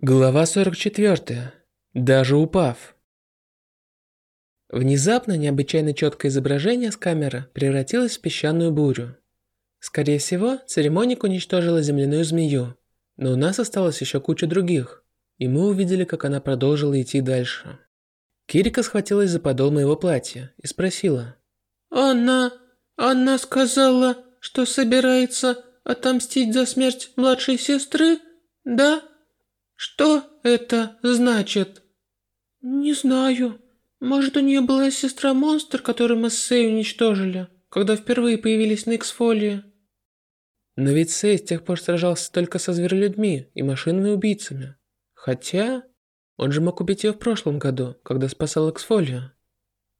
Глава 44. Даже упав. Внезапно необычайно четкое изображение с камеры превратилось в песчаную бурю. Скорее всего, церемоник уничтожила земляную змею, но у нас осталось еще куча других, и мы увидели, как она продолжила идти дальше. Кирика схватилась за подол моего платья и спросила. «Она... она сказала, что собирается отомстить за смерть младшей сестры, да?» Что это значит? Не знаю. Может, у нее была сестра-монстр, которую мы с Сей уничтожили, когда впервые появились на Иксфолии. Но ведь Сей с тех пор сражался только со зверолюдьми и машинными убийцами. Хотя, он же мог убить ее в прошлом году, когда спасал Эксфолию.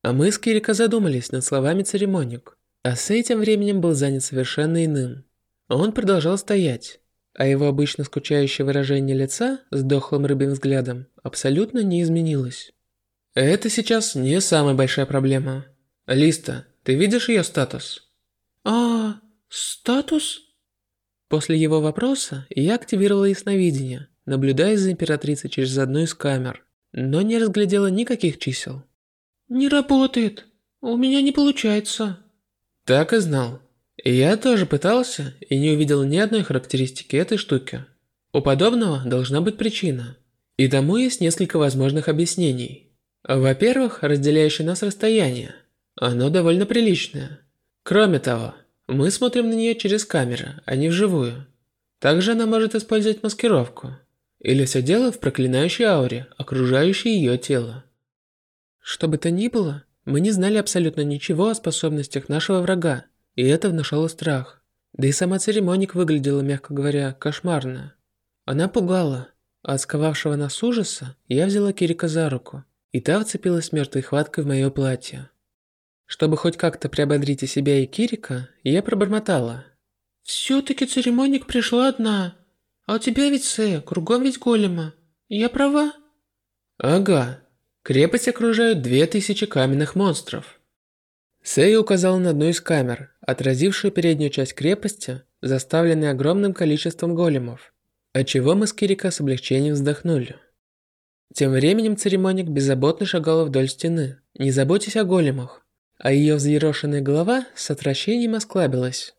А мы с Кирика задумались над словами церемоник, а Сей тем временем был занят совершенно иным. Он продолжал стоять, а его обычно скучающее выражение лица с дохлым рыбьим взглядом абсолютно не изменилось. Это сейчас не самая большая проблема. Листа, ты видишь ее статус? А, статус? После его вопроса я активировала ясновидение, наблюдая за императрицей через одну из камер, но не разглядела никаких чисел. Не работает. У меня не получается. Так и знал. Я тоже пытался и не увидел ни одной характеристики этой штуки. У подобного должна быть причина. И тому есть несколько возможных объяснений. Во-первых, разделяющее нас расстояние. Оно довольно приличное. Кроме того, мы смотрим на нее через камеру, а не вживую. Также она может использовать маскировку. Или все дело в проклинающей ауре, окружающей ее тело. Что бы то ни было, мы не знали абсолютно ничего о способностях нашего врага и это внушало страх. Да и сама церемоник выглядела, мягко говоря, кошмарно. Она пугала, а от сковавшего нас ужаса я взяла Кирика за руку, и та вцепилась мертвой хваткой в мое платье. Чтобы хоть как-то приободрить и себя, и Кирика, я пробормотала. «Все-таки церемоник пришла одна. А у тебя ведь Сэ, кругом ведь голема. Я права?» «Ага. Крепость окружают две тысячи каменных монстров. Сэй указал на одну из камер, отразившую переднюю часть крепости, заставленной огромным количеством големов, отчего мы с Кирика с облегчением вздохнули. Тем временем церемоник беззаботно шагала вдоль стены, не заботясь о големах, а ее взъерошенная голова с отвращением осклабилась.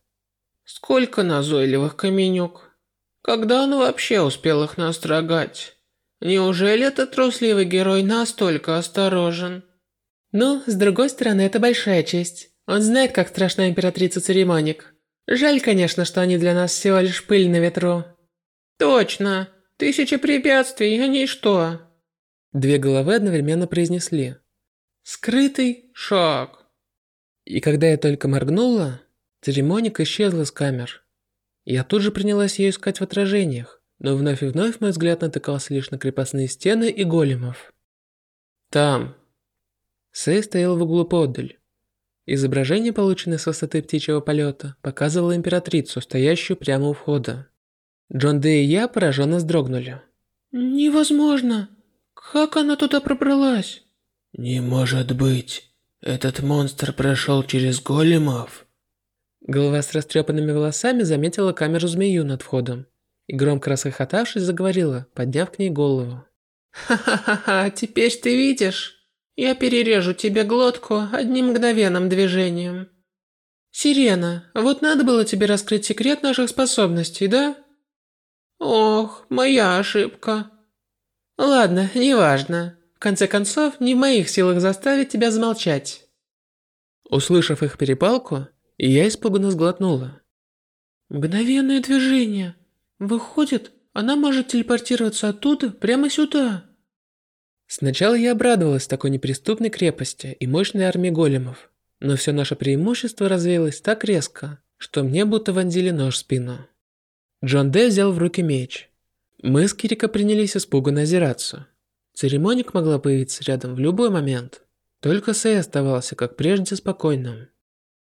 «Сколько назойливых каменюк! Когда он вообще успел их настрогать? Неужели этот трусливый герой настолько осторожен?» Ну, с другой стороны, это большая честь. Он знает, как страшна императрица церемоник. Жаль, конечно, что они для нас всего лишь пыль на ветру. Точно. Тысячи препятствий, а не что. Две головы одновременно произнесли. Скрытый шаг. И когда я только моргнула, церемоник исчезла с камер. Я тут же принялась ее искать в отражениях, но вновь и вновь мой взгляд натыкался лишь на крепостные стены и големов. Там, Сэй стоял в углу подаль. Изображение, полученное с высоты птичьего полета, показывало императрицу, стоящую прямо у входа. Джон Дэ и я пораженно вздрогнули. «Невозможно! Как она туда пробралась?» «Не может быть! Этот монстр прошел через големов!» Голова с растрепанными волосами заметила камеру змею над входом и громко расхохотавшись заговорила, подняв к ней голову. «Ха-ха-ха, теперь ты видишь?» Я перережу тебе глотку одним мгновенным движением. Сирена, вот надо было тебе раскрыть секрет наших способностей, да? Ох, моя ошибка. Ладно, неважно. В конце концов, не в моих силах заставить тебя замолчать. Услышав их перепалку, я испуганно сглотнула. Мгновенное движение. Выходит, она может телепортироваться оттуда прямо сюда. Сначала я обрадовалась такой неприступной крепости и мощной армии големов, но все наше преимущество развеялось так резко, что мне будто вонзили нож в спину. Джон Дэ взял в руки меч. Мы с Кирика принялись испуганно озираться. Церемоник могла появиться рядом в любой момент. Только Сэй оставался, как прежде, спокойным.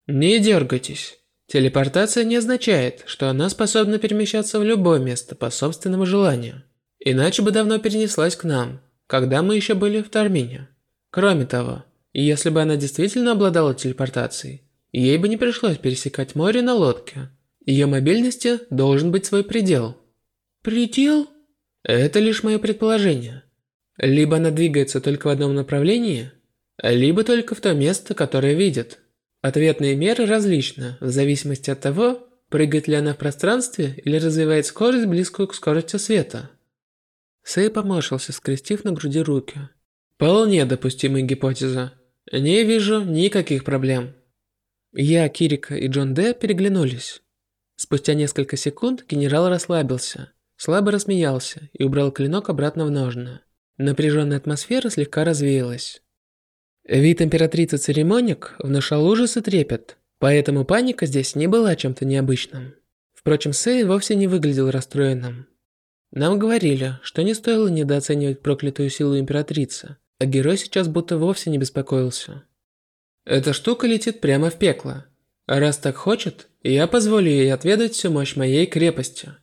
Не дергайтесь. Телепортация не означает, что она способна перемещаться в любое место по собственному желанию. Иначе бы давно перенеслась к нам, когда мы еще были в Тармине. Кроме того, если бы она действительно обладала телепортацией, ей бы не пришлось пересекать море на лодке. Ее мобильности должен быть свой предел. Предел? Это лишь мое предположение. Либо она двигается только в одном направлении, либо только в то место, которое видит. Ответные меры различны в зависимости от того, прыгает ли она в пространстве или развивает скорость, близкую к скорости света. Сэй поморщился, скрестив на груди руки. Вполне допустимая гипотеза. Не вижу никаких проблем. Я, Кирика и Джон Д переглянулись. Спустя несколько секунд генерал расслабился, слабо рассмеялся и убрал клинок обратно в ножны. Напряженная атмосфера слегка развеялась. Вид императрицы церемоник внушал ужас и трепет, поэтому паника здесь не была чем-то необычным. Впрочем, Сэй вовсе не выглядел расстроенным. Нам говорили, что не стоило недооценивать проклятую силу императрицы, а герой сейчас будто вовсе не беспокоился. Эта штука летит прямо в пекло. А раз так хочет, я позволю ей отведать всю мощь моей крепости.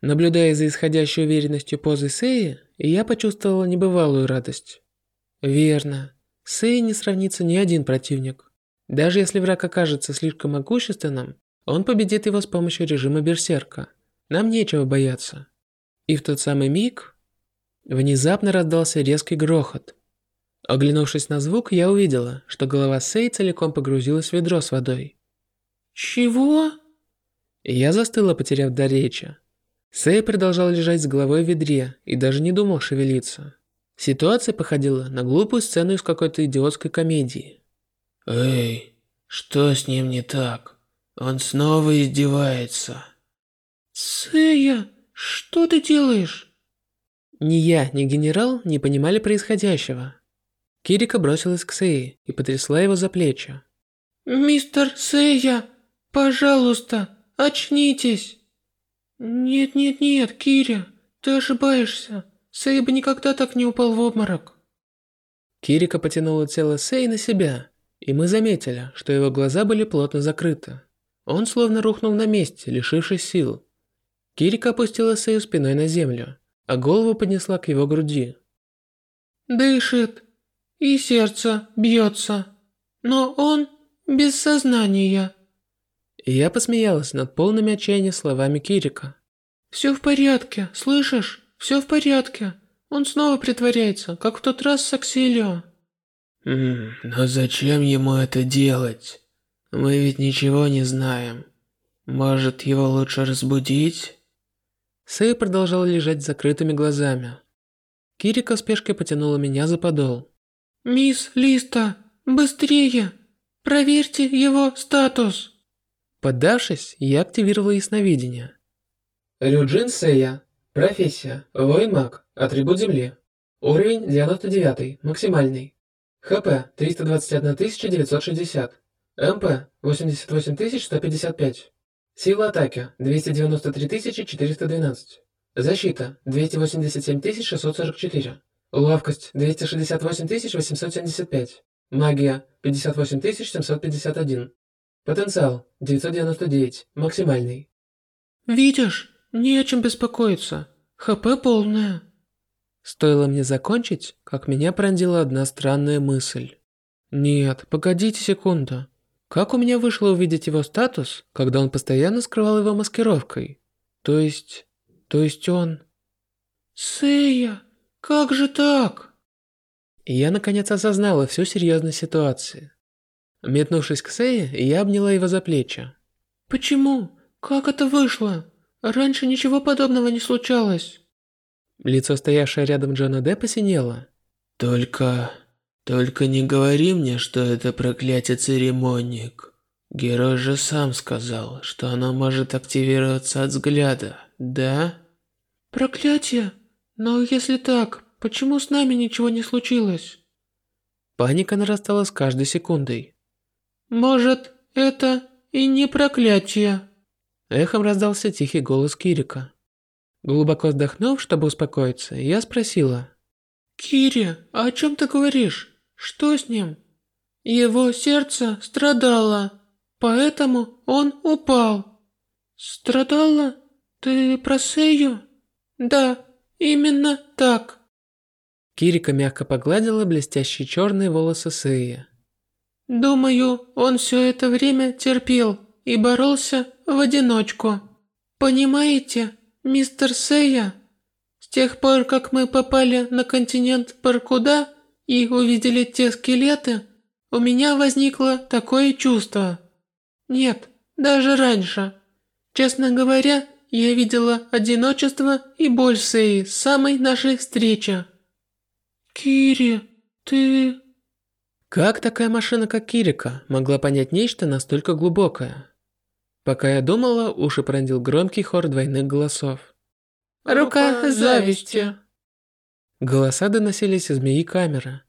Наблюдая за исходящей уверенностью позы Сеи, я почувствовала небывалую радость. Верно. Сэй не сравнится ни один противник. Даже если враг окажется слишком могущественным, он победит его с помощью режима Берсерка. Нам нечего бояться. И в тот самый миг внезапно раздался резкий грохот. Оглянувшись на звук, я увидела, что голова Сэй целиком погрузилась в ведро с водой. «Чего?» Я застыла, потеряв дар речи. Сэй продолжал лежать с головой в ведре и даже не думал шевелиться. Ситуация походила на глупую сцену из какой-то идиотской комедии. «Эй, что с ним не так? Он снова издевается». «Сэя, что ты делаешь?» Ни я, ни генерал не понимали происходящего. Кирика бросилась к Сэй и потрясла его за плечи. «Мистер Сэя, пожалуйста, очнитесь!» «Нет-нет-нет, Киря, ты ошибаешься. Сэй бы никогда так не упал в обморок. Кирика потянула тело Сэй на себя, и мы заметили, что его глаза были плотно закрыты. Он словно рухнул на месте, лишившись сил. Кирика опустила Сэю спиной на землю, а голову поднесла к его груди. «Дышит, и сердце бьется, но он без сознания». я посмеялась над полными отчаяния словами Кирика. «Все в порядке, слышишь? Все в порядке. Он снова притворяется, как в тот раз с Аксилио. Но зачем ему это делать? Мы ведь ничего не знаем. Может, его лучше разбудить? Сэй продолжал лежать с закрытыми глазами. Кирика спешкой потянула меня за подол. «Мисс Листа, быстрее! Проверьте его статус!» Поддавшись, я активировала ясновидение. Рюджин Сэя, Профессия. Воин-маг. Атрибут земли. Уровень 99, максимальный. ХП 321 960. МП 88 155. Сила атаки 293 412. Защита 287 644. Ловкость 268 875. Магия 58 751. Потенциал 999, максимальный. «Видишь, не о чем беспокоиться. ХП полная. Стоило мне закончить, как меня пронзила одна странная мысль. Нет, погодите секунду. Как у меня вышло увидеть его статус, когда он постоянно скрывал его маскировкой? То есть... То есть он... Сэя, как же так? И я наконец осознала всю серьезность ситуации. Метнувшись к Сэе, я обняла его за плечи. Почему? Как это вышло? Раньше ничего подобного не случалось. Лицо, стоявшее рядом Джона Д, посинело. Только... Только не говори мне, что это проклятие церемоник. Герой же сам сказал, что оно может активироваться от взгляда, да? Проклятие? Но если так, почему с нами ничего не случилось? Паника нарастала с каждой секундой. Может, это и не проклятие? Эхом раздался тихий голос Кирика. Глубоко вздохнув, чтобы успокоиться, я спросила. «Кири, о чем ты говоришь? Что с ним?» «Его сердце страдало, поэтому он упал». «Страдало? Ты про Сею?» «Да, именно так». Кирика мягко погладила блестящие черные волосы Сея. «Думаю, он все это время терпел и боролся в одиночку. Понимаете, мистер Сэя? С тех пор, как мы попали на континент Паркуда и увидели те скелеты, у меня возникло такое чувство. Нет, даже раньше. Честно говоря, я видела одиночество и боль Сеи с самой нашей встречи. Кири, ты... Как такая машина, как Кирика, могла понять нечто настолько глубокое? Пока я думала, уши пронзил громкий хор двойных голосов. Рука зависти. Голоса доносились из змеи камеры.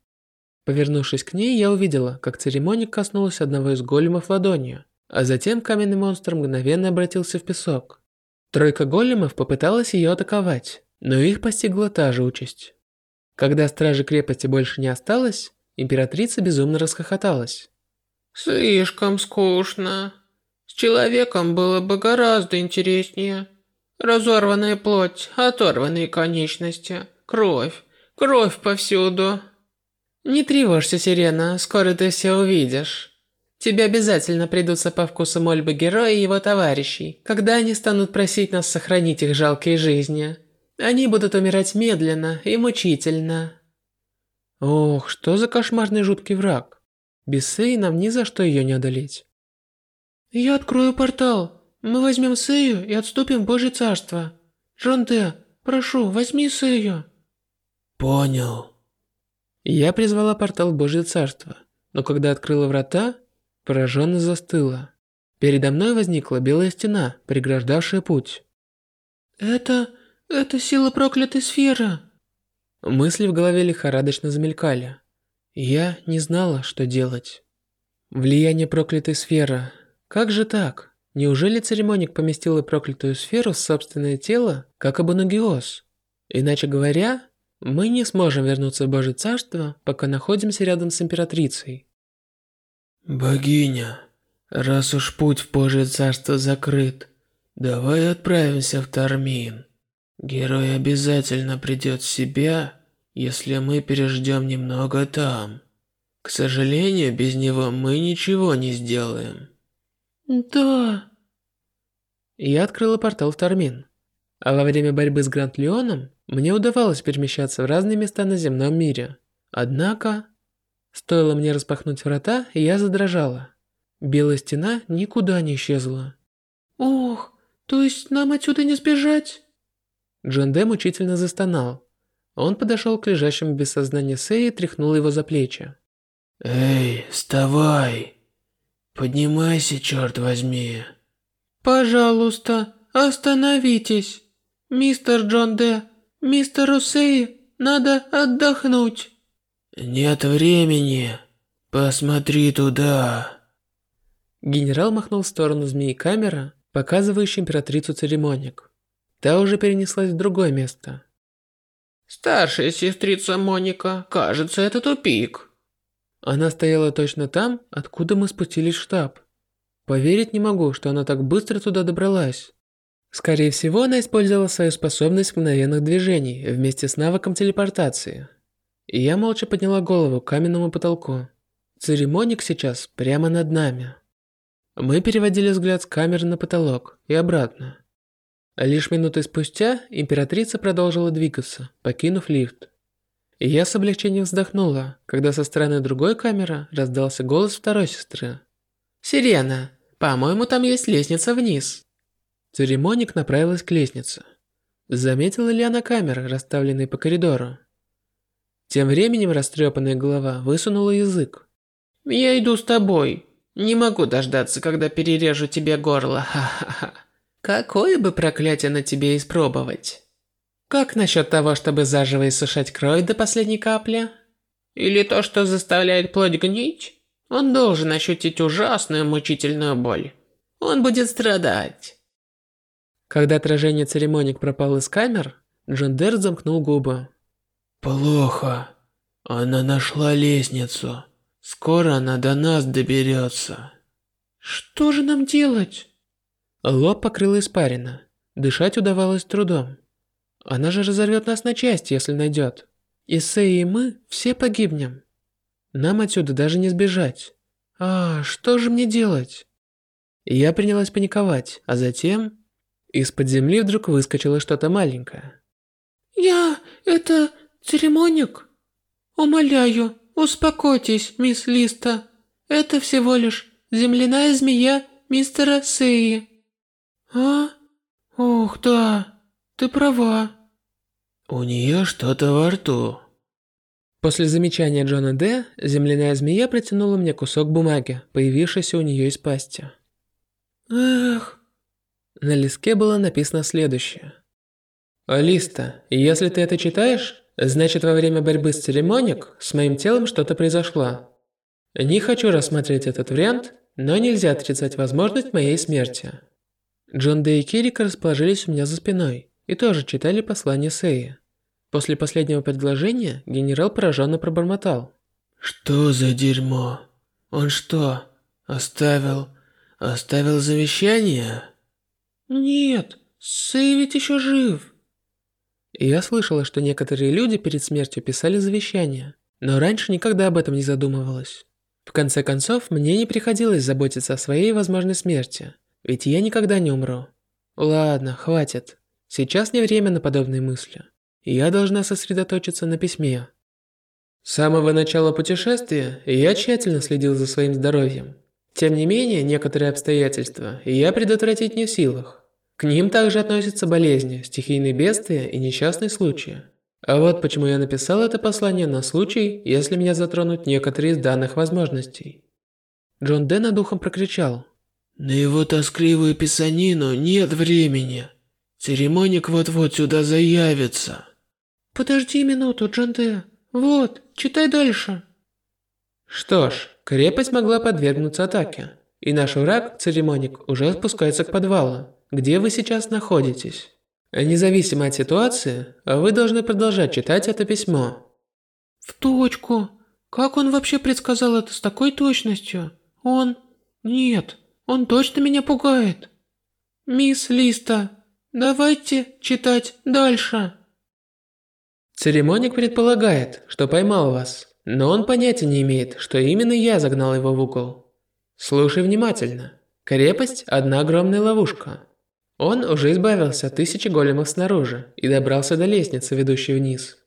Повернувшись к ней, я увидела, как церемоник коснулась одного из големов ладонью, а затем каменный монстр мгновенно обратился в песок. Тройка големов попыталась ее атаковать, но их постигла та же участь. Когда стражи крепости больше не осталось, Императрица безумно расхохоталась. «Слишком скучно. С человеком было бы гораздо интереснее. Разорванная плоть, оторванные конечности, кровь, кровь повсюду». «Не тревожься, Сирена, скоро ты все увидишь. Тебе обязательно придутся по вкусу мольбы героя и его товарищей, когда они станут просить нас сохранить их жалкие жизни. Они будут умирать медленно и мучительно». Ох, что за кошмарный жуткий враг. Без нам ни за что ее не одолеть. Я открою портал. Мы возьмем Сею и отступим в Божье Царство. Джонде, прошу, возьми Сею. Понял. Я призвала портал Божье Царство, но когда открыла врата, пораженно застыла. Передо мной возникла белая стена, преграждавшая путь. Это... это сила проклятой сферы. Мысли в голове лихорадочно замелькали. Я не знала, что делать. Влияние проклятой сферы. Как же так? Неужели церемоник поместила проклятую сферу в собственное тело, как Абанагиос? Иначе говоря, мы не сможем вернуться в Божье Царство, пока находимся рядом с Императрицей. Богиня, раз уж путь в Божье Царство закрыт, давай отправимся в Тармин. Герой обязательно придет в себя, если мы переждем немного там. К сожалению, без него мы ничего не сделаем. Да. Я открыла портал в Тармин. А во время борьбы с Гранд Леоном мне удавалось перемещаться в разные места на земном мире. Однако, стоило мне распахнуть врата, я задрожала. Белая стена никуда не исчезла. Ох, то есть нам отсюда не сбежать? Джон Дэ мучительно застонал. Он подошел к лежащему без сознания Сэй и тряхнул его за плечи. «Эй, вставай! Поднимайся, черт возьми!» «Пожалуйста, остановитесь! Мистер Джон Дэ, мистер Усей, надо отдохнуть!» «Нет времени! Посмотри туда!» Генерал махнул в сторону змеи камера, показывающей императрицу церемоник. Та уже перенеслась в другое место. «Старшая сестрица Моника, кажется, это тупик». Она стояла точно там, откуда мы спустились в штаб. Поверить не могу, что она так быстро туда добралась. Скорее всего, она использовала свою способность мгновенных движений вместе с навыком телепортации. И я молча подняла голову к каменному потолку. Церемоник сейчас прямо над нами. Мы переводили взгляд с камеры на потолок и обратно. Лишь минуты спустя императрица продолжила двигаться, покинув лифт. И я с облегчением вздохнула, когда со стороны другой камеры раздался голос второй сестры. «Сирена, по-моему, там есть лестница вниз». Церемоник направилась к лестнице. Заметила ли она камеры, расставленные по коридору? Тем временем растрепанная голова высунула язык. «Я иду с тобой. Не могу дождаться, когда перережу тебе горло, ха-ха-ха». Какое бы проклятие на тебе испробовать? Как насчет того, чтобы заживо иссушать кровь до последней капли? Или то, что заставляет плоть гнить? Он должен ощутить ужасную мучительную боль. Он будет страдать. Когда отражение церемоник пропало из камер, Джондер замкнул губы. Плохо. Она нашла лестницу. Скоро она до нас доберется. Что же нам делать? Лоб покрыло испарина. Дышать удавалось трудом. Она же разорвет нас на части, если найдет. И Сэй и мы все погибнем. Нам отсюда даже не сбежать. А, что же мне делать? Я принялась паниковать, а затем... Из-под земли вдруг выскочило что-то маленькое. Я... это... церемоник? Умоляю, успокойтесь, мисс Листа. Это всего лишь земляная змея мистера Сеи. А? Ох, да, ты права. У нее что-то во рту. После замечания Джона Д, земляная змея протянула мне кусок бумаги, появившийся у нее из пасти. Эх. На листке было написано следующее. «Алиста, если ты это читаешь, значит во время борьбы с церемоник с моим телом что-то произошло. Не хочу рассмотреть этот вариант, но нельзя отрицать возможность моей смерти». Джон Д и Кирик расположились у меня за спиной и тоже читали послание Сеи. После последнего предложения генерал пораженно пробормотал. «Что за дерьмо? Он что, оставил... оставил завещание?» «Нет, Сэй ведь еще жив». Я слышала, что некоторые люди перед смертью писали завещание, но раньше никогда об этом не задумывалась. В конце концов, мне не приходилось заботиться о своей возможной смерти, ведь я никогда не умру. Ладно, хватит. Сейчас не время на подобные мысли я должна сосредоточиться на письме. С самого начала путешествия я тщательно следил за своим здоровьем. Тем не менее, некоторые обстоятельства я предотвратить не в силах. К ним также относятся болезни, стихийные бедствия и несчастные случаи. А вот почему я написал это послание на случай, если меня затронут некоторые из данных возможностей. Джон Дэ над духом прокричал. «На его тоскливую писанину нет времени. Церемоник вот-вот сюда заявится». Подожди минуту, Джанде. Вот, читай дальше. Что ж, крепость могла подвергнуться атаке. И наш враг, церемоник, уже спускается к подвалу, где вы сейчас находитесь. Независимо от ситуации, вы должны продолжать читать это письмо. В точку. Как он вообще предсказал это с такой точностью? Он... Нет, он точно меня пугает. Мисс Листа, давайте читать дальше. Церемоник предполагает, что поймал вас, но он понятия не имеет, что именно я загнал его в угол. Слушай внимательно. Крепость – одна огромная ловушка. Он уже избавился от тысячи големов снаружи и добрался до лестницы, ведущей вниз.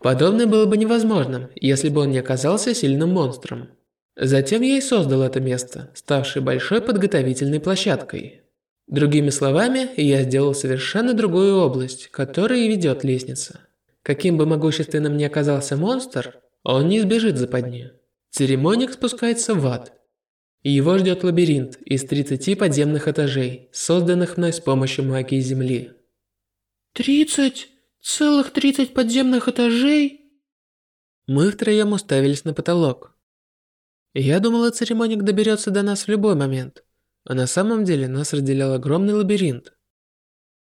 Подобное было бы невозможным, если бы он не оказался сильным монстром. Затем я и создал это место, ставшее большой подготовительной площадкой. Другими словами, я сделал совершенно другую область, которая и ведет лестница. Каким бы могущественным ни оказался монстр, он не избежит западни. Церемоник спускается в ад. Его ждет лабиринт из 30 подземных этажей, созданных мной с помощью магии Земли. 30? Целых 30 подземных этажей? Мы втроем уставились на потолок. Я думала, церемоник доберется до нас в любой момент, а на самом деле нас разделял огромный лабиринт.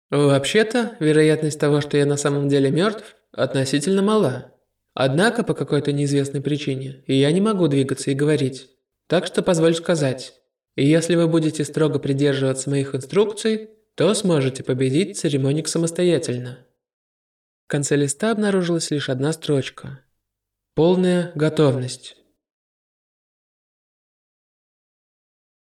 Вообще-то, вероятность того, что я на самом деле мертв, относительно мала. Однако, по какой-то неизвестной причине, я не могу двигаться и говорить. Так что позволь сказать. И если вы будете строго придерживаться моих инструкций, то сможете победить церемоник самостоятельно. В конце листа обнаружилась лишь одна строчка. Полная готовность.